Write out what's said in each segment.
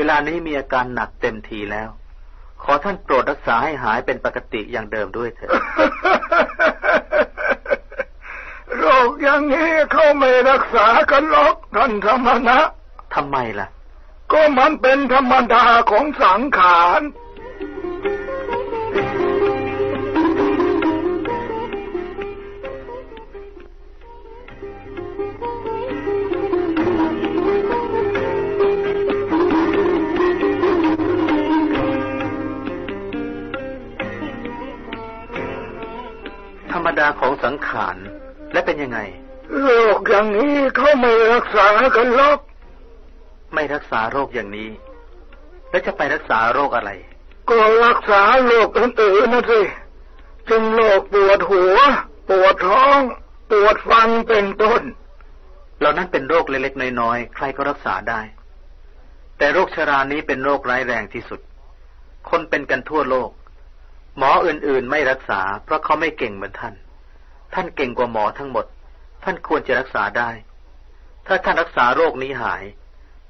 เวลานี้มีอาการหนักเต็มทีแล้ว ขอท่านโปรดรักษาให้หายเป็นปกติอย่างเดิมด้วยเถิดโรคอย่างนี้เขาไม่รักษากันหรอกท่านธรรมนะทำไมล่ะ ก็มันเป็นธรรมดาของสังขาร ดาของสังขาร และเป็นยังไง โรคอย่างนี้เขาไม่รักษากันหรอกไม่รักษาโรคอย่างนี้ แล้วจะไปรักษาโรคอะไร ก็รักษาโรคอื่นๆนะสิจึงโรคปวดหัว ปวดท้อง ปวดฟันเป็นต้นเหล่านั้นเป็นโรคเล็กๆน้อยๆใครก็รักษาได้ แต่โรคชรานี้เป็นโรคร้ายแรงที่สุด คนเป็นกันทั่วโลก หมออื่นๆไม่รักษา เพราะเขาไม่เก่งเหมือนท่าน ท่านเก่งกว่าหมอทั้งหมด ท่านควรจะรักษาได้ ถ้าท่านรักษาโรคนี้หาย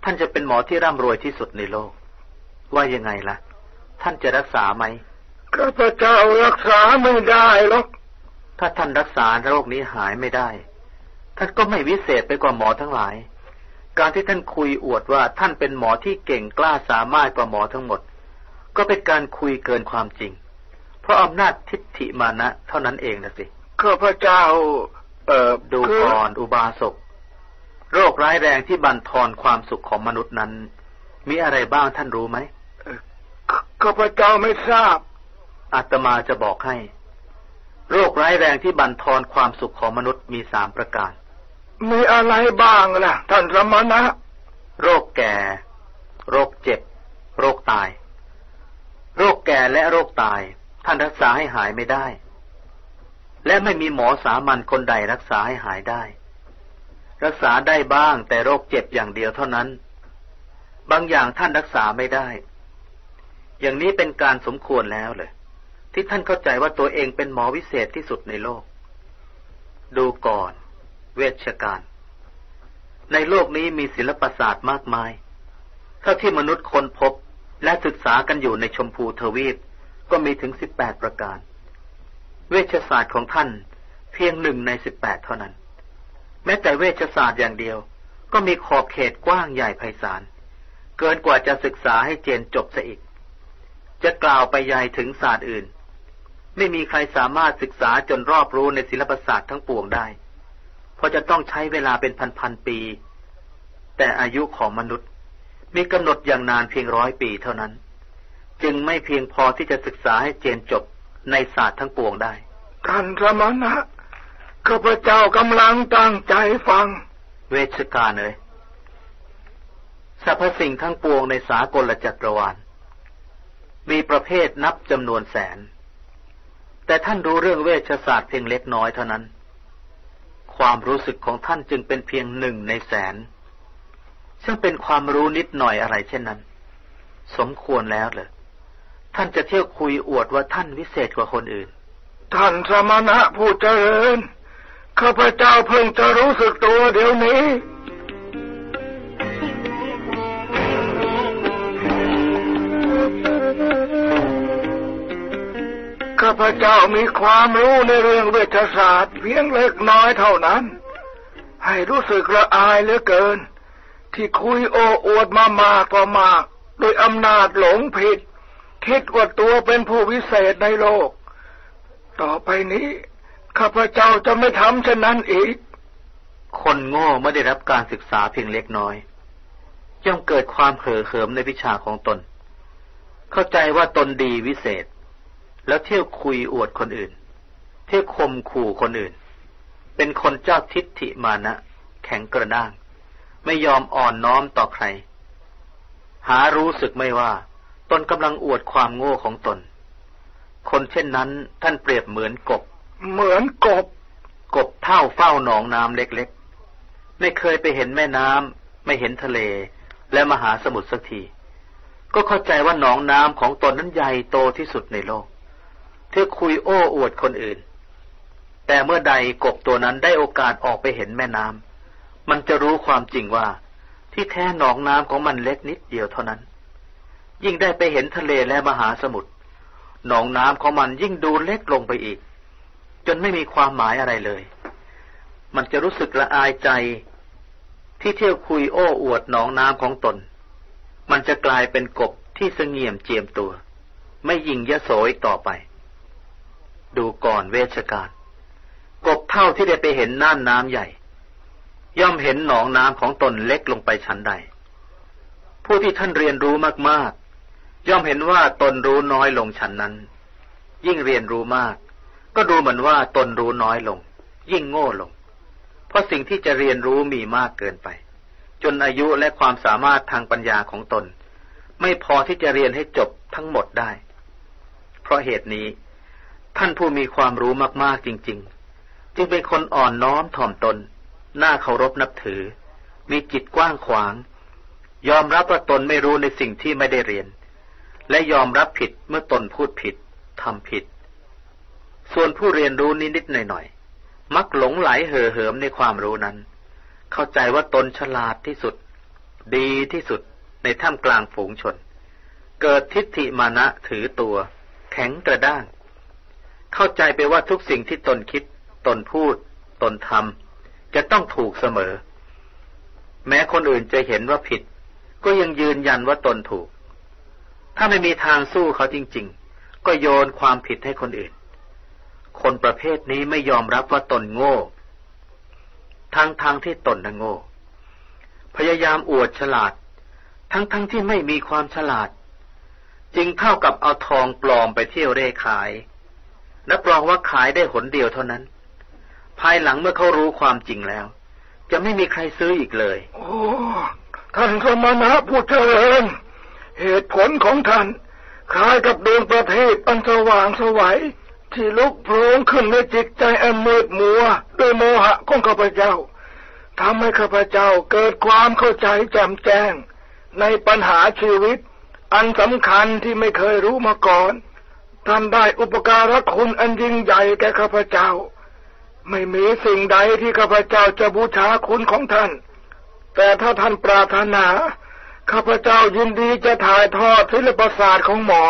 ท่านจะเป็นหมอที่ร่ำรวยที่สุดในโลก ว่ายังไงล่ะ ท่านจะรักษาไหมข้าพเจ้ารักษาไม่ได้หรอก ถ้าท่านรักษาโรคนี้หายไม่ได้ ท่านก็ไม่วิเศษไปกว่าหมอทั้งหลาย การที่ท่านคุยอวดว่าท่านเป็นหมอที่เก่งกล้าสามารถกว่าหมอทั้งหมด ก็เป็นการคุยเกินความจริง เพราะอำนาจทิฏฐิมานะ เท่านั้นเองนะสิ ข้าพเจ้า เอ่อดูคือก่อนอุบาสก โรคร้ายแรงที่บั่นทอนความสุขของมนุษย์นั้น มีอะไรบ้างท่านรู้ไหมข้าพเจ้าไม่ทราบ อาตมาจะบอกให้ โรคร้ายแรงที่บั่นทอนความสุขของมนุษย์มีสามประการ มีอะไรบ้างล่ะ ท่านสมณะ โรคแก่ โรคเจ็บ โรคตาย โรคแก่และโรคตาย ท่านรักษาให้หายไม่ได้ และไม่มีหมอสามัญคนใดรักษาให้หายได้ รักษาได้บ้างแต่โรคเจ็บอย่างเดียวเท่านั้น บางอย่างท่านรักษาไม่ได้ อย่างนี้เป็นการสมควรแล้วเลย ที่ท่านเข้าใจว่าตัวเองเป็นหมอวิเศษที่สุดในโลก ดูก่อน เวชการ ในโลกนี้มีศิลปศาสตร์มากมาย เท่าที่มนุษย์คนพบและศึกษากันอยู่ในชมพูทวีปก็มีถึงสิบแปดประการ เวชศาสตร์ของท่านเพียงหนึ่งในสิบแปดเท่านั้น แม้แต่เวชศาสตร์อย่างเดียว ก็มีขอบเขตกว้างใหญ่ไพศาล เกินกว่าจะศึกษาให้เจนจบซะอีก จะกล่าวไปใหญ่ถึงศาสตร์อื่น ไม่มีใครสามารถศึกษาจนรอบรู้ในศิลปศาสตร์ทั้งปวงได้ เพราะจะต้องใช้เวลาเป็นพันๆปี แต่อายุของมนุษย์มีกำหนดอย่างนานเพียงร้อยปีเท่านั้น จึงไม่เพียงพอที่จะศึกษาให้เจนจบ ในศาสตร์ทั้งปวงได้ ท่านสมณะข้าพเจ้ากำลังตั้งใจฟัง เวชการเลยสรรพสิ่งทั้งปวงในสากลจักรวาล มีประเภทนับจำนวนแสน แต่ท่านรู้เรื่องเวชศาสตร์เพียงเล็กน้อยเท่านั้น ความรู้สึกของท่านจึงเป็นเพียงหนึ่งในแสน ซึ่งเป็นความรู้นิดหน่อยอะไรเช่นนั้น สมควรแล้วเลย ท่านจะเที่ยวคุยอวดว่าท่านวิเศษกว่าคนอื่น ท่านสมณะผู้เจริญ ข้าพเจ้าเพิ่งจะรู้สึกตัวเดี๋ยวนี้ข้าพเจ้ามีความรู้ในเรื่องเวชศาสตร์เพียงเล็กน้อยเท่านั้น ให้รู้สึกละอายเหลือเกิน ที่คุยโอ้อวดมามากก็มาก โดยอำนาจหลงผิด คิดว่าตัวเป็นผู้วิเศษในโลก ต่อไปนี้ ข้าพเจ้าจะไม่ทำเช่นนั้นอีก คนโง่ไม่ได้รับการศึกษาเพียงเล็กน้อยย่อมเกิดความเห่อเหิมในวิชาของตน เข้าใจว่าตนดีวิเศษ แล้วเที่ยวคุยอวดคนอื่น เที่ยวคมขู่คนอื่น เป็นคนเจ้าทิฏฐิมานะ แข็งกระด้าง ไม่ยอมอ่อนน้อมต่อใคร หารู้สึกไม่ว่า ตนกำลังอวดความโง่ของตน คนเช่นนั้นท่านเปรียบเหมือนกบ เหมือนกบ กบเท่าเฝ้าหนองน้ำเล็กๆ ไม่เคยไปเห็นแม่น้ำไม่เห็นทะเล และมหาสมุทรสักที ก็เข้าใจว่าหนองน้ำของตนนั้นใหญ่โตที่สุดในโลก เธอคุยโอ้อวดคนอื่น แต่เมื่อใดกบตัวนั้นได้โอกาสออกไปเห็นแม่น้ำมันจะรู้ความจริงว่า ที่แท้หนองน้ำของมันเล็กนิดเดียวเท่านั้น ยิ่งได้ไปเห็นทะเลและมหาสมุทรหนองน้ำของมันยิ่งดูเล็กลงไปอีก จนไม่มีความหมายอะไรเลย มันจะรู้สึกละอายใจ ที่เที่ยวคุยโอ้อวดหนองน้ำของตน มันจะกลายเป็นกบที่เสงี่ยมเจียมตัว ไม่ยิงยโสอีกต่อไป ดูก่อนเวชการ กบเท่าที่ได้ไปเห็นน่านน้ำใหญ่ ย่อมเห็นหนองน้ำของตนเล็กลงไปชั้นใด ผู้ที่ท่านเรียนรู้มาก ย่อมเห็นว่าตนรู้น้อยลงฉันนั้น ยิ่งเรียนรู้มาก ก็ดูเหมือนว่าตนรู้น้อยลง ยิ่งโง่ลง เพราะสิ่งที่จะเรียนรู้มีมากเกินไป จนอายุและความสามารถทางปัญญาของตน ไม่พอที่จะเรียนให้จบทั้งหมดได้ เพราะเหตุนี้ ท่านผู้มีความรู้มากๆจริง ๆ จึงเป็นคนอ่อนน้อมถ่อมตนน่าเคารพนับถือ มีจิตกว้างขวาง ยอมรับว่าตนไม่รู้ในสิ่งที่ไม่ได้เรียน และยอมรับผิดเมื่อตนพูดผิดทำผิด ส่วนผู้เรียนรู้นิดๆหน่อยๆมักหลงไหลเห่อเหิมในความรู้นั้น เข้าใจว่าตนฉลาดที่สุด ดีที่สุดในท่ามกลางฝูงชน เกิดทิฏฐิมานะถือตัว แข็งกระด้าง เข้าใจไปว่าทุกสิ่งที่ตนคิด ตนพูด ตนทำจะต้องถูกเสมอ แม้คนอื่นจะเห็นว่าผิด ก็ยังยืนยันว่าตนถูก ถ้าไม่มีทางสู้เขาจริง ๆ ก็โยนความผิดให้คนอื่น คนประเภทนี้ไม่ยอมรับว่าตนโง่ ทั้งทางที่ตนน่ะโง่ พยายามอวดฉลาด ทั้งๆทที่ไม่มีความฉลาดจริงเท่ากับเอาทองปลอมไปเที่ยวเร่ขายรับรองว่าขายได้หนเดียวเท่านั้น ภายหลังเมื่อเขารู้ความจริงแล้ว จะไม่มีใครซื้ออีกเลย โอ้ท่านสมณะผู้เจริญ เหตุผลของท่านคล้ายกับดวงประทีปอันสว่างสวัยที่ลุกโผล่ขึ้นในจิตใจอันมืดมัวด้วยโมหะของข้าพเจ้าทำให้ข้าพเจ้าเกิดความเข้าใจแจ่มแจ้ง ในปัญหาชีวิต อันสำคัญที่ไม่เคยรู้มาก่อนท่านได้อุปการะคุณอันยิ่งใหญ่แก่ข้าพเจ้า ไม่มีสิ่งใดที่ข้าพเจ้าจะบูชาคุณของท่าน แต่ถ้าท่านปรารถนา ข้าพเจ้ายินดีจะถ่ายทอดศิลปศาสตร์ของหมอ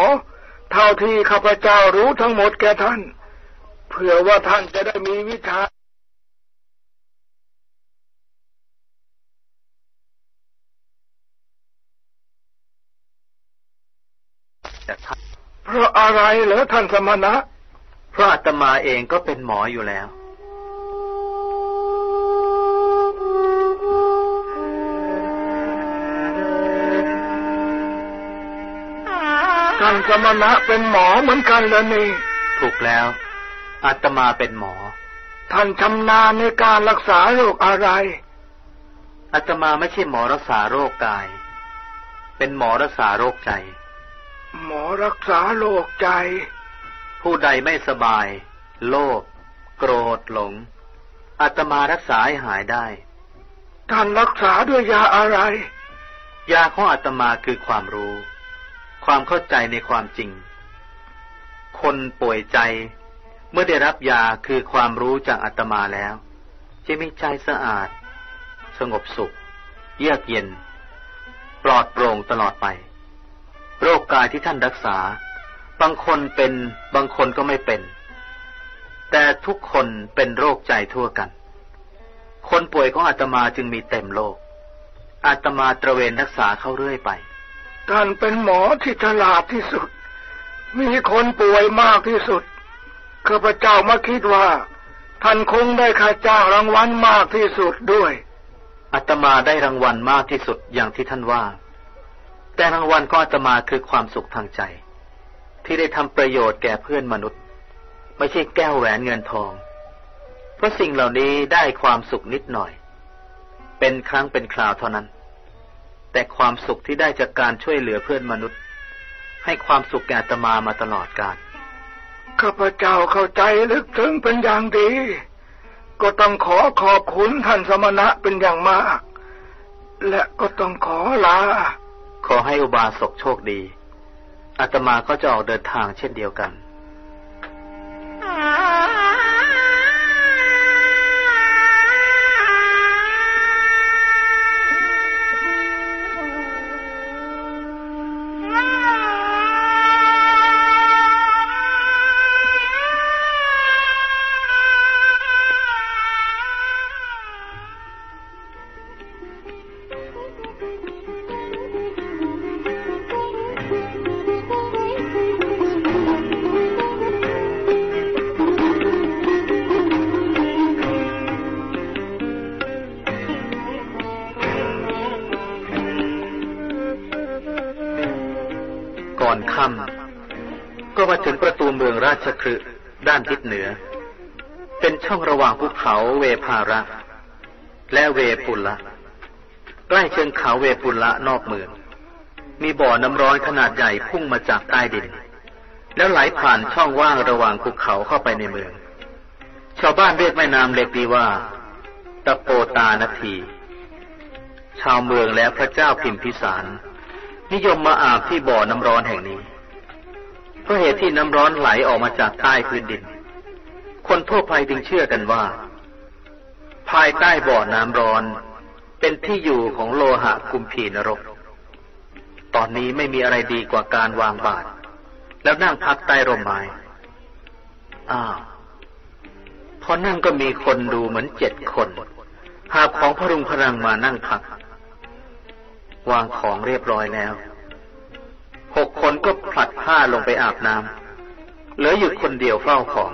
เท่าที่ข้าพเจ้ารู้ทั้งหมดแก่ท่านเพื่อว่าท่านจะได้มีวิชาเพราะอะไรเหรอท่านสมณะเพราะอาตมาเองก็เป็นหมออยู่แล้วานสมณะเป็นหมอเหมือนกันเลยนี่ ถูกแล้ว อาตมาเป็นหมอ ท่านชำนาญในการรักษาโรคอะไร อาตมาไม่ใช่หมอรักษาโรคกาย เป็นหมอรักษาโรคใจ หมอรักษาโรคใจ ผู้ใดไม่สบาย โลภ โกรธหลง อาตมารักษาให้หายได้ ท่านรักษาด้วยยาอะไร ยาของอาตมาคือความรู้ ความเข้าใจในความจริง คนป่วยใจ เมื่อได้รับยาคือความรู้จากอาตมาแล้ว จะมีใจสะอาด สงบสุข เยือกเย็น ปลอดโปร่งตลอดไป โรคกายที่ท่านรักษา บางคนเป็นบางคนก็ไม่เป็น แต่ทุกคนเป็นโรคใจทั่วกัน คนป่วยของอาตมาจึงมีเต็มโลกอาตมาตระเวนรักษาเข้าเรื่อยไป ท่านเป็นหมอที่ฉลาดที่สุด มีคนป่วยมากที่สุดข้าพเจ้ามาคิดว่า ท่านคงได้ค่าจ้างรางวัลมากที่สุดด้วยอาตมาได้รางวัลมากที่สุดอย่างที่ท่านว่า แต่รางวัลก็อาตมาคือความสุขทางใจ ที่ได้ทำประโยชน์แก่เพื่อนมนุษย์ ไม่ใช่แก้วแหวนเงินทอง เพราะสิ่งเหล่านี้ได้ความสุขนิดหน่อย เป็นครั้งเป็นคราวเท่านั้น แต่ความสุขที่ได้จากการช่วยเหลือเพื่อนมนุษย์ ให้ความสุขแก่ตมามาตลอดกาลข้าพเจ้าเข้าใจลึกซึ้งเป็นอย่างดี ก็ต้องขอขอบคุณท่านสมณะเป็นอย่างมาก และก็ต้องขอลา ขอให้อุบาสกโชคดีอาตมาก็จะออกเดินทางเช่นเดียวกัน อนค่ำก็มาถึงประตูเมืองราชคฤห์ด้านทิศเหนือ เป็นช่องระหว่างภูเขาเวภาระ และเวปุละใกล้เชิงเขาเวปุละนอกเมือง มีบ่อน้ำร้อนขนาดใหญ่พุ่งมาจากใต้ดิน แล้วไหลผ่านช่องว่างระหว่างภูเขาเข้าไปในเมือง ชาวบ้านเรียกแม่น้ำเล็กดีว่าตะโปตานาที ชาวเมืองและพระเจ้าพิมพิสาร นิยมมาอาบที่บ่อน้ำร้อนแห่งนี้ เพราะเหตุที่น้ำร้อนไหลออกมาจากใต้พื้นดิน คนทั่วไปจึงเชื่อกันว่า ภายใต้บ่อน้ำร้อน เป็นที่อยู่ของโลหะกุมพีนรก ตอนนี้ไม่มีอะไรดีกว่าการวางบาตรแล้วนั่งพักใต้ร่มไม้ อ้าวพอนั่งก็มีคนดูเหมือนเจ็ดคน หาของพรุงพรังมานั่งพัก วางของเรียบร้อยแล้ว หกคนก็ผลัดผ้าลงไปอาบน้ำเหลืออยู่คนเดียวเฝ้าของ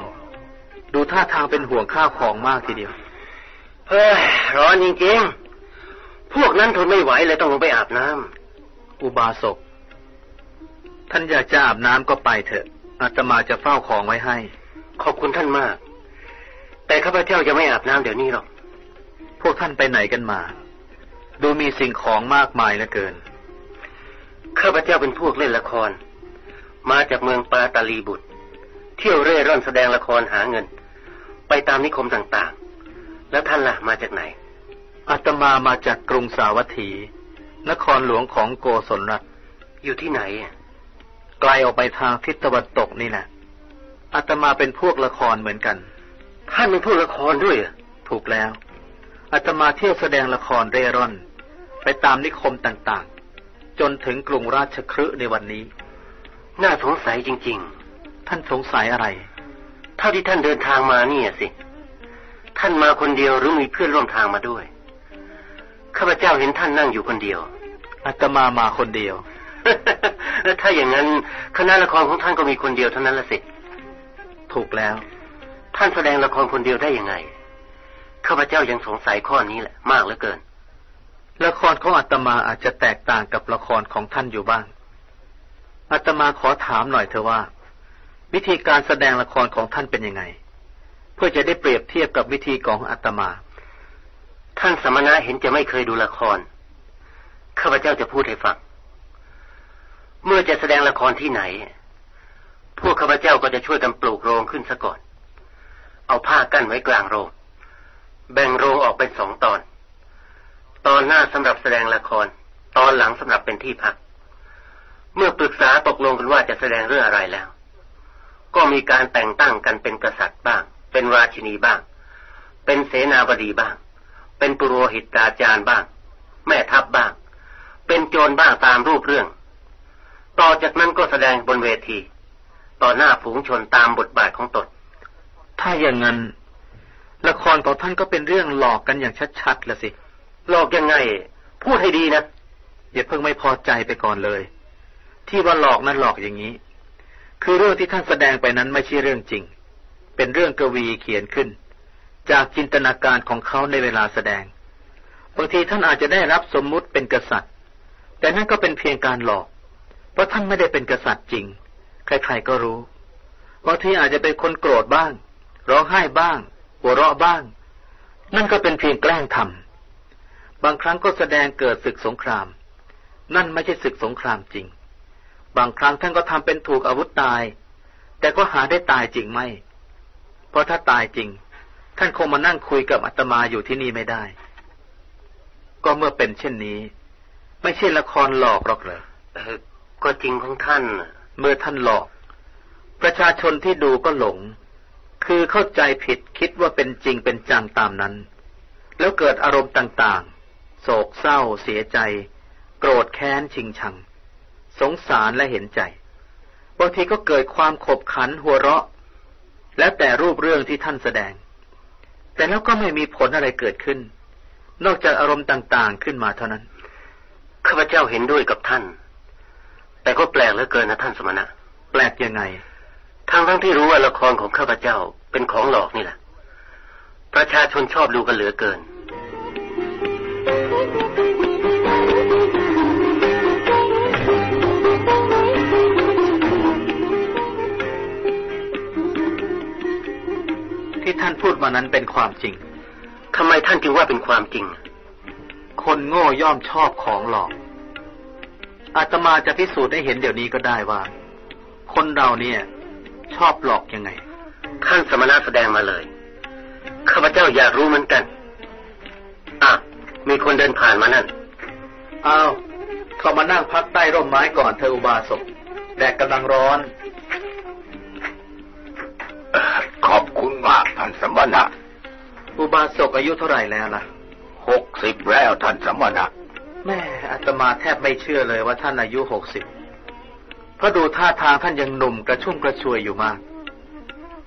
ดูท่าทางเป็นห่วงข้าวของมากทีเดียว เฮ้ยร้อนจริงๆ พวกนั้นทนไม่ไหวเลยต้องลงไปอาบน้ำอุบาสก ท่านอยากจะอาบน้ำก็ไปเถอะอาตมาจะเฝ้าของไว้ให้ ขอบคุณท่านมาก แต่ข้าพเจ้าจะไม่อาบน้ำเดี๋ยวนี้หรอก พวกท่านไปไหนกันมา ดูมีสิ่งของมากมายเหลือเกิน ข้าพเจ้าเป็นพวกเล่นละคร มาจากเมืองปาตาลีบุตร เที่ยวเร่ร่อนแสดงละครหาเงิน ไปตามนิคมต่างๆ แล้วท่านล่ะมาจากไหน อาตมามาจากกรุงสาวัตถี นครหลวงของโกศลรัฐ อยู่ที่ไหน ไกลออกไปทางทิศตะวันตกนี่แหละ อาตมาเป็นพวกละครเหมือนกัน ท่านเป็นพวกละครด้วยเหรอถูกแล้ว อาตมาเที่ยวแสดงละครเร่ร่อน ไปตามนิคมต่างๆ จนถึงกรุงราชคฤห์ในวันนี้ น่าสงสัยจริงท่านสงสัยอะไรๆเท่าที่ท่านเดินทางมาเนี่ยสิ ท่านมาคนเดียวหรือมีเพื่อนร่วมทางมาด้วย ข้าพเจ้าเห็นท่านนั่งอยู่คนเดียว อาตมามาคนเดียว ถ้าอย่างนั้นคณะละครของท่านก็มีคนเดียวเท่านั้นละสิ ถูกแล้ว ท่านแสดงละครคนเดียวได้ยังไง ข้าพเจ้ายังสงสัยข้อนี้แหละมากเหลือเกิน ละครของอาตมาอาจจะแตกต่างกับละครของท่านอยู่บ้าง อาตมาขอถามหน่อยเถอะว่า วิธีการแสดงละครของท่านเป็นยังไง เพื่อจะได้เปรียบเทียบกับวิธีของอาตมา ท่านสมณะเห็นจะไม่เคยดูละคร ข้าพเจ้าจะพูดให้ฟัง เมื่อจะแสดงละครที่ไหน พวกข้าพเจ้าก็จะช่วยกันปลูกโรงขึ้นซะก่อน เอาผ้ากั้นไว้กลางโรง แบ่งโรงออกเป็นสองตอน ตอนหน้าสำหรับแสดงละคร ตอนหลังสำหรับเป็นที่พัก เมื่อปรึกษาตกลงกันว่าจะแสดงเรื่องอะไรแล้ว ก็มีการแต่งตั้งกันเป็นกษัตริย์บ้าง เป็นราชินีบ้าง เป็นเสนาบดีบ้าง เป็นปุโรหิตาจารย์บ้าง แม่ทัพบ้าง เป็นโจรบ้างตามรูปเรื่อง ต่อจากนั้นก็แสดงบนเวที ต่อหน้าฝูงชนตามบทบาทของตนถ้าอย่างนั้น ละครของท่านก็เป็นเรื่องหลอกกันอย่างชัดๆละสิ หลอกยังไง พูดให้ดีนะอย่าเพิ่งไม่พอใจไปก่อนเลย ที่ว่าหลอกนั้นหลอกอย่างนี้ คือเรื่องที่ท่านแสดงไปนั้นไม่ใช่เรื่องจริง เป็นเรื่องกวีเขียนขึ้น จากจินตนาการของเขาในเวลาแสดงบางทีท่านอาจจะได้รับสมมุติเป็นกษัตริย์ แต่นั่นก็เป็นเพียงการหลอก เพราะท่านไม่ได้เป็นกษัตริย์จริง ใครๆก็รู้บางทีอาจจะเป็นคนโกรธบ้าง ร้องไห้บ้าง หัวเราะบ้าง นั่นก็เป็นเพียงแกล้งทำบางครั้งก็แสดงเกิดศึกสงคราม นั่นไม่ใช่ศึกสงครามจริง บางครั้งท่านก็ทำเป็นถูกอาวุธตาย แต่ก็หาได้ตายจริงไหมเพราะถ้าตายจริง ท่านคงมานั่งคุยกับอาตมาอยู่ที่นี่ไม่ได้ ก็เมื่อเป็นเช่นนี้ ไม่ใช่ละครหลอกหรอกเหรอเออก็จริงของท่านน่ะเมื่อท่านหลอก ประชาชนที่ดูก็หลง คือเข้าใจผิดคิดว่าเป็นจริงเป็นจังตามนั้น แล้วเกิดอารมณ์ต่างๆ โศกเศร้า เสียใจ โกรธแค้นชิงชัง สงสารและเห็นใจ บางทีก็เกิดความขบขันหัวเราะ แล้วแต่รูปเรื่องที่ท่านแสดง แต่แล้วก็ไม่มีผลอะไรเกิดขึ้น นอกจากอารมณ์ต่างๆขึ้นมาเท่านั้น ข้าพเจ้าเห็นด้วยกับท่าน แต่ก็แปลกเหลือเกินนะท่านสมณะ แปลกยังไง ทั้งทั้งที่รู้ว่าละครของข้าพเจ้าเป็นของหลอกนี่แหละ ประชาชนชอบดูกันเหลือเกิน ที่ท่านพูดมานั้นเป็นความจริงทำไมท่านจึงว่าเป็นความจริง คนโง่ย่อมชอบของหลอก อาตมาจะพิสูจน์ให้เห็นเดี๋ยวนี้ก็ได้ว่า คนเราเนี่ย ชอบหลอกยังไง ท่านสมณะแสดงมาเลย ข้าพเจ้าอยากรู้เหมือนกัน อะ มีคนเดินผ่านมานั่นอ้าวเข้ามานั่งพักใต้ร่มไม้ก่อนเธออุบาสกแดดกำลังร้อน ขอบคุณมากท่านสมณะ อุบาสกอายุเท่าไหร่แล้วล่ะหกสิบแล้วท่านสมณะ แม่อาตมาแทบไม่เชื่อเลยว่าท่านอายุหกสิบ เพราะดูท่าทางท่านยังหนุ่มกระชุ่มกระชวยอยู่มาก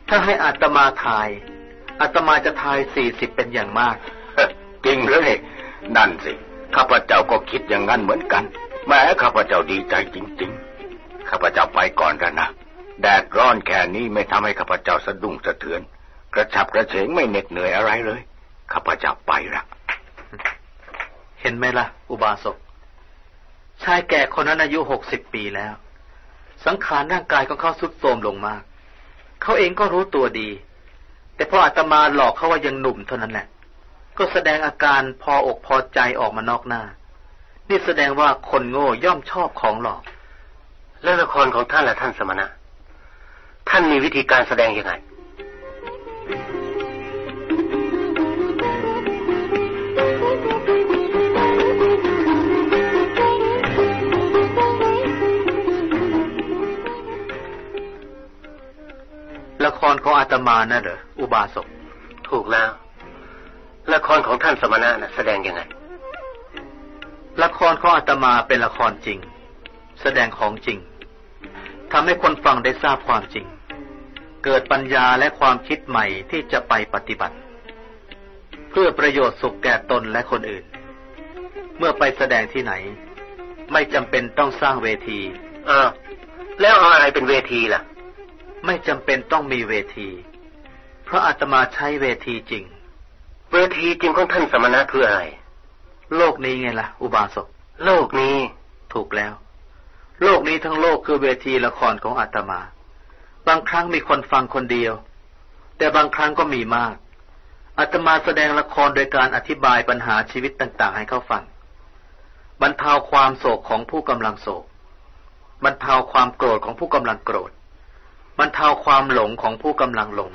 ถ้าให้อาตมาทายอาตมาจะทายสี่สิบเป็นอย่างมาก จริงเลยนั่นสิ ข้าพเจ้าก็คิดอย่างนั้นเหมือนกัน แม้ข้าพเจ้าดีใจจริง ๆ ข้าพเจ้าไปก่อนแล้วนะ แดดร้อนแค่นี้ไม่ทำให้ข้าพเจ้าสะดุ้งสะเทือน กระฉับกระเฉงไม่เหน็ดเหนื่อยอะไรเลย ข้าพเจ้าไปละเห็นไหมล่ะ อุบาสกชายแก่คนนั้นอายุหกสิบปีแล้ว สังขารร่างกายของเขาสุดโทรมลงมาก เขาเองก็รู้ตัวดี แต่พออาตมาหลอกเขาว่ายังหนุ่มเท่านั้นแหละ ก็แสดงอาการพออกพอใจออกมานอกหน้า นี่แสดงว่าคนโง่ย่อมชอบของหลอก แล้วละครของท่านและท่านสมณะ ท่านมีวิธีการแสดงยังไง ครของอาตมาน่ะเหรออุบาสก ถูกแล้ว ละครของท่านสมณะน่ะแสดงยังไง ละครของอาตมาเป็นละครจริง แสดงของจริงทำให้คนฟังได้ทราบความจริง เกิดปัญญาและความคิดใหม่ที่จะไปปฏิบัติ เพื่อประโยชน์สุขแก่ตนและคนอื่น เมื่อไปแสดงที่ไหน ไม่จำเป็นต้องสร้างเวทีอ้าวแล้วเอาอะไรเป็นเวทีล่ะ ไม่จำเป็นต้องมีเวที เพราะอาตมาใช้เวทีจริง เวทีจริงของท่านสมณะคืออะไร โลกนี้ไงล่ะ อุบาสก โลกนี้ ถูกแล้ว โลกนี้ทั้งโลกคือเวทีละครของอาตมา บางครั้งมีคนฟังคนเดียว แต่บางครั้งก็มีมากอาตมาแสดงละครโดยการอธิบายปัญหาชีวิตต่าง ๆ ให้เขาฟัง บรรเทาความโศกของผู้กำลังโศก บรรเทาความโกรธของผู้กำลังโกรธ บรรเทาความหลงของผู้กำลังหลง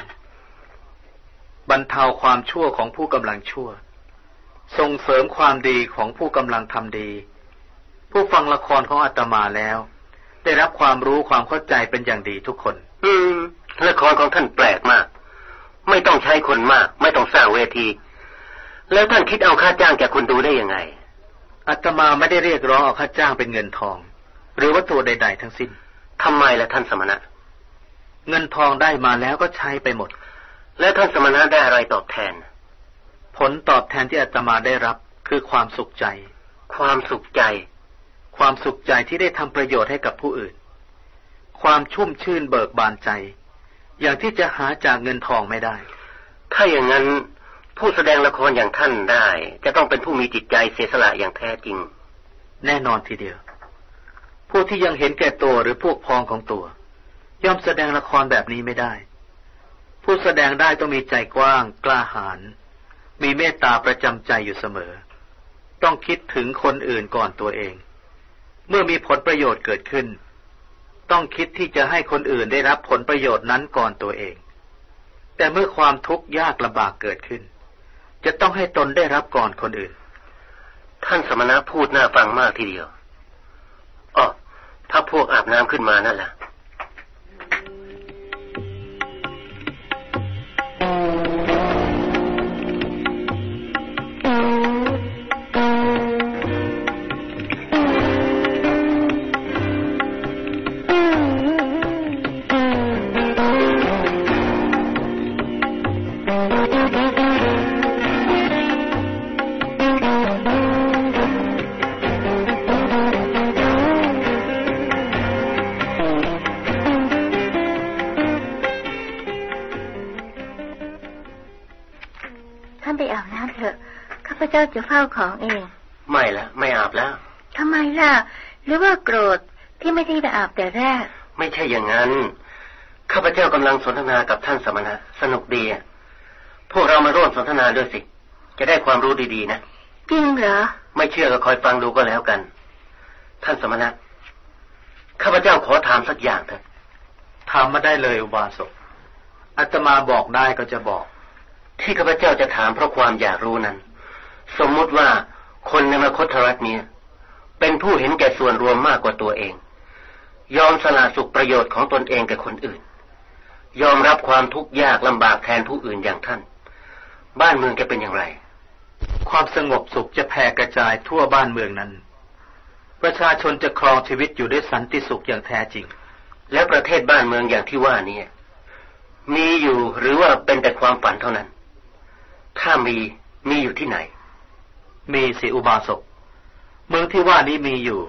บรรเทาความชั่วของผู้กำลังชั่ว ส่งเสริมความดีของผู้กำลังทำดี ผู้ฟังละครของอาตมาแล้ว ได้รับความรู้ความเข้าใจเป็นอย่างดีทุกคน อืมละครของท่านแปลกมาก ไม่ต้องใช้คนมาก ไม่ต้องสร้างเวที แล้วท่านคิดเอาค่าจ้างจากคนดูได้ยังไงอาตมาไม่ได้เรียกร้องเอาค่าจ้างเป็นเงินทอง หรือวัตถุใด ๆ ทั้งสิ้นทำไมล่ะท่านสมณะ เงินทองได้มาแล้วก็ใช้ไปหมด แล้วท่านสมณะได้อะไรตอบแทน ผลตอบแทนที่อาตมาได้รับคือความสุขใจ ความสุขใจ ความสุขใจที่ได้ทำประโยชน์ให้กับผู้อื่น ความชุ่มชื่นเบิกบานใจ อย่างที่จะหาจากเงินทองไม่ได้ ถ้าอย่างนั้นผู้แสดงละครอย่างท่านได้ จะต้องเป็นผู้มีจิตใจเสียสละอย่างแท้จริง แน่นอนทีเดียว ผู้ที่ยังเห็นแก่ตัวหรือพวกพ้องของตัว ย่อมแสดงละครแบบนี้ไม่ได้ ผู้แสดงได้ต้องมีใจกว้าง กล้าหาญมีเมตตาประจำใจอยู่เสมอ ต้องคิดถึงคนอื่นก่อนตัวเอง เมื่อมีผลประโยชน์เกิดขึ้น ต้องคิดที่จะให้คนอื่นได้รับผลประโยชน์นั้นก่อนตัวเอง แต่เมื่อความทุกข์ยากลำบากเกิดขึ้น จะต้องให้ตนได้รับก่อนคนอื่น ท่านสมณะพูดน่าฟังมากทีเดียวอ๋อถ้าพวกอาบน้ำขึ้นมานั่นแหละ จ้าจะเฝ้าของเอง ไม่ละไม่อาบแล้วทำไมล่ะ หรือว่าโกรธที่ไม่ได้ไปอาบแต่แรก ไม่ใช่อย่างนั้น ข้าพเจ้ากำลังสนทนากับท่านสมณะ สนุกดีอะพพวกเรามาร่วมสนทนาด้วยสิ จะได้ความรู้ดีๆนะ จริงเหรอ ไม่เชื่อก็คอยฟังดูก็แล้วกัน ท่านสมณะ ข้าพเจ้าขอถามสักอย่างเถอะ ถามมาได้เลยอุบาสกอาตมาบอกได้ก็จะบอก ที่ข้าพเจ้าจะถามเพราะความอยากรู้นั้น สมมุติว่าคนในมคธรัฐนี้เป็นผู้เห็นแก่ส่วนรวมมากกว่าตัวเอง ยอมสละสุขประโยชน์ของตนเองแก่คนอื่น ยอมรับความทุกข์ยากลำบากแทนผู้อื่นอย่างท่าน บ้านเมืองจะเป็นอย่างไร ความสงบสุขจะแผ่กระจายทั่วบ้านเมืองนั้น ประชาชนจะครองชีวิตอยู่ด้วยสันติสุขอย่างแท้จริง แล้วประเทศบ้านเมืองอย่างที่ว่านี้มีอยู่หรือว่าเป็นแต่ความฝันเท่านั้น ถ้ามีมีอยู่ที่ไหน มีสิอุบาสก เมืองที่ว่านี้มีอยู่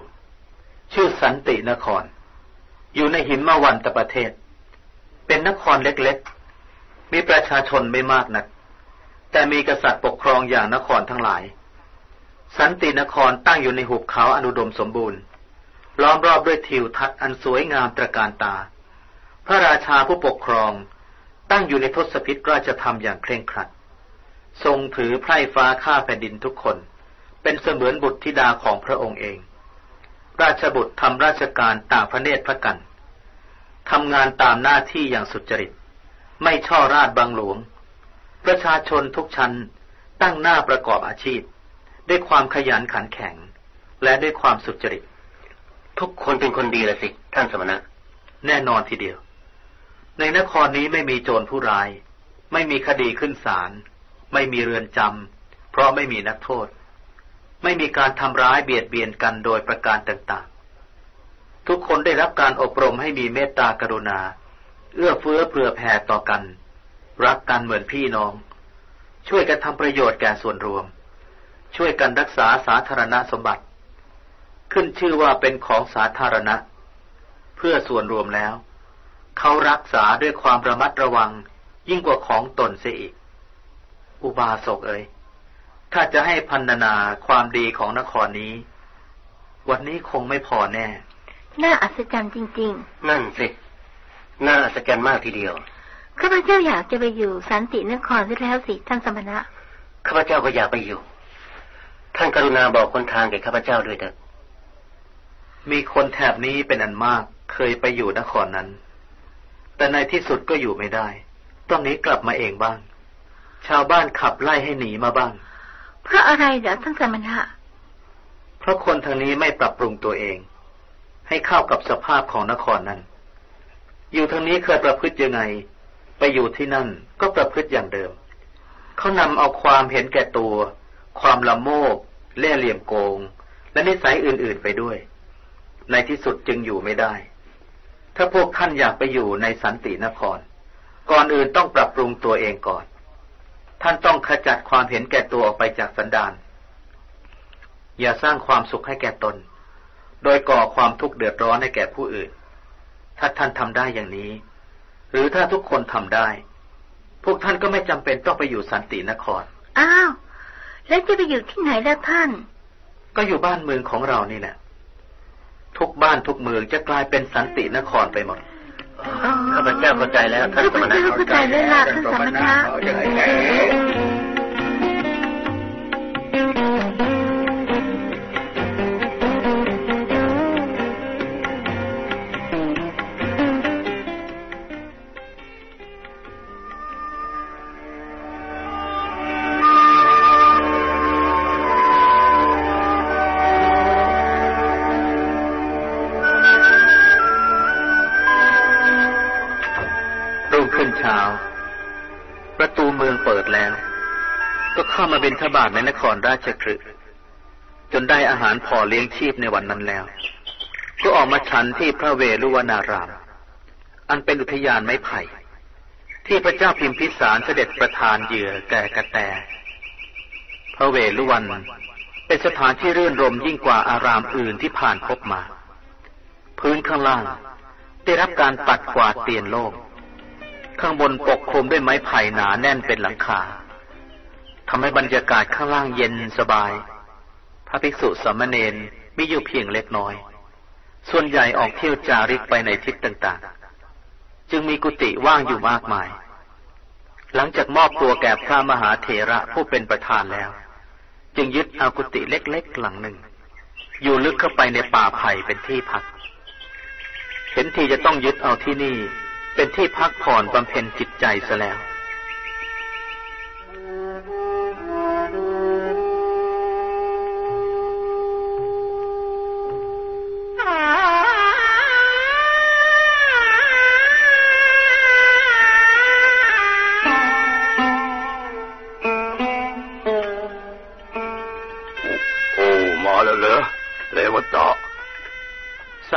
ชื่อสันตินคร อยู่ในหิมมาวันตประเทศ เป็นนครเล็กๆ มีประชาชนไม่มากนัก แต่มีกษัตริย์ปกครองอย่างนครทั้งหลาย สันตินครตั้งอยู่ในหุบเขาอนุดมสมบูรณ์ ล้อมรอบด้วยทิวทัศน์อันสวยงามตระการตา พระราชาผู้ปกครองตั้งอยู่ในทศพิธราชธรรมอย่างเคร่งครัด ทรงถือไพร่ฟ้าข้าแผ่นดินทุกคน เป็นเสมือนบุตรธิดาของพระองค์เอง ราชบุตรทำราชการต่างพระเนตรพระกันทำงานตามหน้าที่อย่างสุจริต ไม่ช่อราดบังหลวง ประชาชนทุกชั้นตั้งหน้าประกอบอาชีพ ด้วยความขยันขันแข็ง และด้วยความสุจริต ทุกคนเป็นคนดีละสิ ท่านสมณะ แน่นอนทีเดียว ในนครนี้ไม่มีโจรผู้ร้าย ไม่มีคดีขึ้นศาล ไม่มีเรือนจำ เพราะไม่มีนักโทษ ไม่มีการทำร้ายเบียดเบียนกันโดยประการต่างๆ ทุกคนได้รับการอบรมให้มีเมตตากรุณา เอื้อเฟื้อเผื่อแผ่ต่อกัน รักกันเหมือนพี่น้อง ช่วยกันทำประโยชน์แก่ส่วนรวม ช่วยกันรักษาสาธารณสมบัติ ขึ้นชื่อว่าเป็นของสาธารณะ เพื่อส่วนรวมแล้ว เขารักษาด้วยความระมัดระวังยิ่งกว่าของตนเสียอีก อุบาสกเอ๋ยถ้าจะให้พันนาความดีของนครนี้ วันนี้คงไม่พอแน่ น่าอัศจรรย์จริงนั่นสิ น่าอัศจรรย์มากทีเดียวๆข้าพเจ้าอยากจะไปอยู่สันตินครด้วยแล้วสิท่านสมณะ ข้าพเจ้าก็อยากไปอยู่ ท่านกรุณาบอกคนทางแก่ข้าพเจ้าด้วยเถิดมีคนแถบนี้เป็นอันมากเคยไปอยู่นครนั้น แต่ในที่สุดก็อยู่ไม่ได้ต้องหนีกลับมาเองบ้าง ชาวบ้านขับไล่ให้หนีมาบ้าง เพราะอะไรเหรอท่านสมณะ เพราะคนทางนี้ไม่ปรับปรุงตัวเอง ให้เข้ากับสภาพของนครนั้น อยู่ทางนี้เคยประพฤติยังไง ไปอยู่ที่นั่นก็ประพฤติอย่างเดิม เขานำเอาความเห็นแก่ตัว ความละโมบเล่ห์เหลี่ยมโกง และนิสัยอื่นๆไปด้วย ในที่สุดจึงอยู่ไม่ได้ ถ้าพวกท่านอยากไปอยู่ในสันตินคร ก่อนอื่นต้องปรับปรุงตัวเองก่อน ท่านต้องขจัดความเห็นแก่ตัวออกไปจากสันดาน อย่าสร้างความสุขให้แก่ตน โดยก่อความทุกข์เดือดร้อนให้แก่ผู้อื่น ถ้าท่านทำได้อย่างนี้ หรือถ้าทุกคนทำได้ พวกท่านก็ไม่จำเป็นต้องไปอยู่สันตินคร อ้าว แล้วจะไปอยู่ที่ไหนล่ะท่าน ก็อยู่บ้านเมืองของเรานี่แหละทุกบ้านทุกเมืองจะกลายเป็นสันตินครไปหมด ข้าพเจ้าเข้าใจแล้วท่านข้าสพมณะเจ้าเข้าใจเลยล่ะท่านสมณะ ตูเมืองเปิดแล้ว ก็เข้ามาเป็นทบาทในนครราชคฤห์จนได้อาหารพอเลี้ยงชีพในวันนั้นแล้ว ก็ออกมาฉันที่พระเวรุวนาราม อันเป็นอุทยานไม้ไผ่ ที่พระเจ้าพิมพิสารเสด็จประทานเหยื่อแก่กระแต พระเวรุวันเป็นสถานที่รื่นรมยิ่งกว่าอารามอื่นที่ผ่านพบมา พื้นข้างล่างได้รับการปัดกวาดเตียนโล่ง ข้างบนปกคลุมด้วยไม้ไผ่หนาแน่นเป็นหลังคาทำให้บรรยากาศข้างล่างเย็นสบาย พระภิกษุสามเณรมีอยู่เพียงเล็กน้อย ส่วนใหญ่ออกเที่ยวจาริกไปในทิศต่างๆ จึงมีกุฏิว่างอยู่มากมาย หลังจากมอบตัวแก่พระมหาเถระผู้เป็นประธานแล้ว จึงยึดเอากุฏิเล็กๆหลังหนึ่ง อยู่ลึกเข้าไปในป่าไผ่เป็นที่พัก เห็นทีจะต้องยึดเอาที่นี่ เป็นที่พักผ่อนบำเพ็ญจิตใจซะแล้ว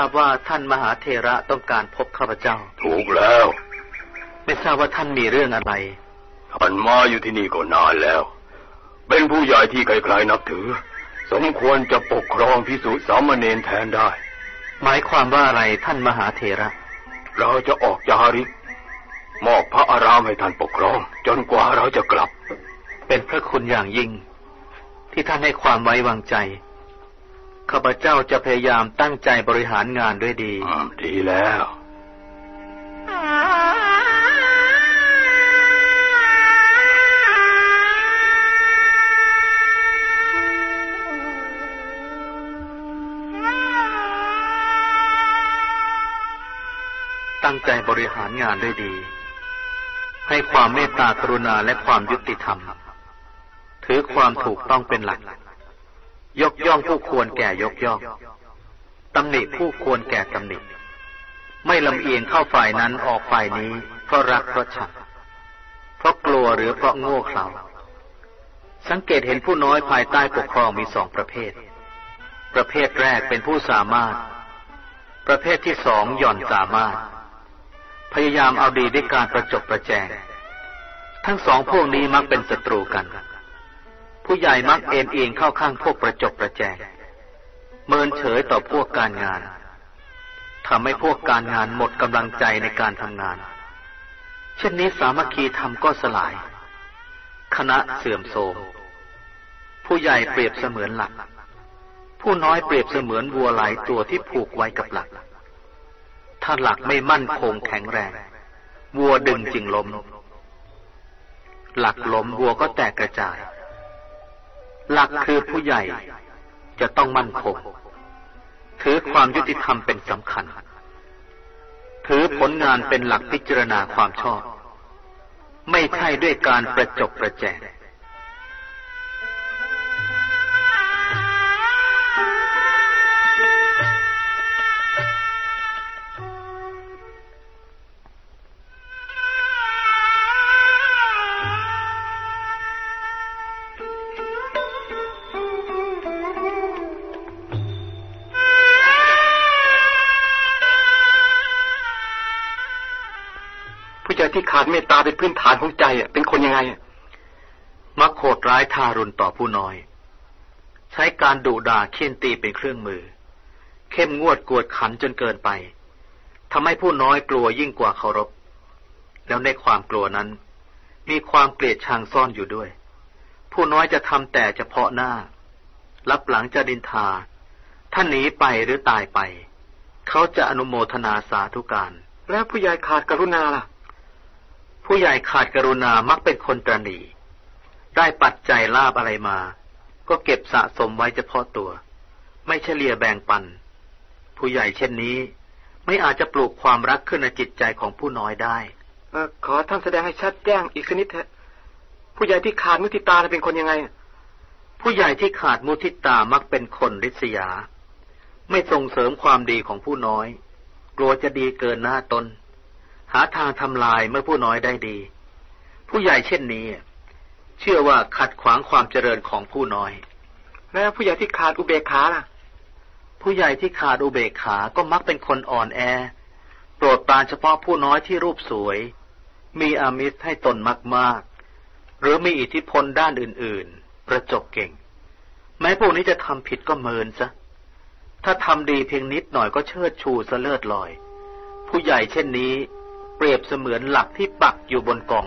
บว่าท่านมหาเถระต้องการพบข้าพเจ้า ถูกแล้ว ไม่ทราบว่าท่านมีเรื่องอะไรท่านมาอยู่ที่นี่ก็นานแล้ว เป็นผู้ใหญ่ที่ใครๆนับถือ สมควรจะปกครองพิสุสามเณรแทนได้ หมายความว่าอะไรท่านมหาเถระ เราจะออกจาริกมอบพระอารามให้ท่านปกครอง จนกว่าเราจะกลับ เป็นพระคุณอย่างยิ่ง ที่ท่านให้ความไว้วางใจ ข้าพเจ้าจะพยายามตั้งใจบริหารงานด้วยดีอืมดีแล้วตั้งใจบริหารงานด้วยดี ให้ความเมตตากรุณาและความยุติธรรม ถือความถูกต้องเป็นหลัก ยกย่องผู้ควรแก่ยกย่องตำหนิผู้ควรแก่ตำหนิ ไม่ลำเอียงเข้าฝ่ายนั้นออกฝ่ายนี้ เพราะรักเพราะชังเพราะกลัวหรือเพราะโง่เขลาสังเกตเห็นผู้น้อยภายใต้ปกครองมีสองประเภท ประเภทแรกเป็นผู้สามารถ ประเภทที่สองหย่อนสามารถ พยายามเอาดีด้วยการประจบประแจง ทั้งสองพวกนี้มักเป็นศัตรูกัน ผู้ใหญ่มักเอ็นเอียงเข้าข้างพวกประจบประแจง เมินเฉยต่อพวกการงานทำให้พวกการงานหมดกำลังใจในการทำงาน เช่นนี้สามัคคีธรรมก็สลาย คณะเสื่อมโทรมผู้ใหญ่เปรียบเสมือนหลัก ผู้น้อยเปรียบเสมือนวัวหลายตัวที่ผูกไว้กับหลัก ถ้าหลักไม่มั่นคงแข็งแรง วัวดึงจึงล้ม หลักล้มวัวก็แตกกระจาย หลักคือผู้ใหญ่จะต้องมั่นคง ถือความยุติธรรมเป็นสำคัญ ถือผลงานเป็นหลักพิจารณาความชอบ ไม่ใช่ด้วยการประจบประแจง ที่ขาดเมตตาเป็นพื้นฐานของใจอะเป็นคนยังไงมักโหดร้ายทารุณต่อผู้น้อย ใช้การดุด่าเคี่ยนตีเป็นเครื่องมือ เข้มงวดกวดขันจนเกินไปทำให้ผู้น้อยกลัวยิ่งกว่าเคารพ แล้วในความกลัวนั้น มีความเกลียดชังซ่อนอยู่ด้วย ผู้น้อยจะทำแต่เฉพาะหน้า รับหลังจะดินทา ท่านหนีไปหรือตายไป เขาจะอนุโมทนาสาธุการ แล้วผู้ใหญ่ขาดกรุณาล่ะ ผู้ใหญ่ขาดกรุณามักเป็นคนตรณีได้ปัจจัยลาบอะไรมา ก็เก็บสะสมไว้เฉพาะตัว ไม่เฉลี่ยแบ่งปัน ผู้ใหญ่เช่นนี้ ไม่อาจจะปลูกความรักขึ้นในจิตใจของผู้น้อยได้เออขอท่านแสดงให้ชัดแจ้งอีกสักนิดเถอะผู้ใหญ่ที่ขาดมุทิตาน่ะเป็นคนยังไง ผู้ใหญ่ที่ขาดมุทิตามักเป็นคนริษยา ไม่ส่งเสริมความดีของผู้น้อย กลัวจะดีเกินหน้าตน หาทางทำลายเมื่อผู้น้อยได้ดี ผู้ใหญ่เช่นนี้ เชื่อว่าขัดขวางความเจริญของผู้น้อย แล้วผู้ใหญ่ที่ขาดอุเบกขาล่ะ ผู้ใหญ่ที่ขาดอุเบกขาก็มักเป็นคนอ่อนแอ โปรดปรานเฉพาะผู้น้อยที่รูปสวย มีอามิสให้ตนมากๆ หรือมีอิทธิพลด้านอื่น ๆ ประจบเก่ง แม้พวกนี้จะทำผิดก็เมินซะถ้าทำดีเพียงนิดหน่อยก็เชิดชูเสลิดลอย ผู้ใหญ่เช่นนี้ เปรียบเสมือนหลักที่ปักอยู่บนกอง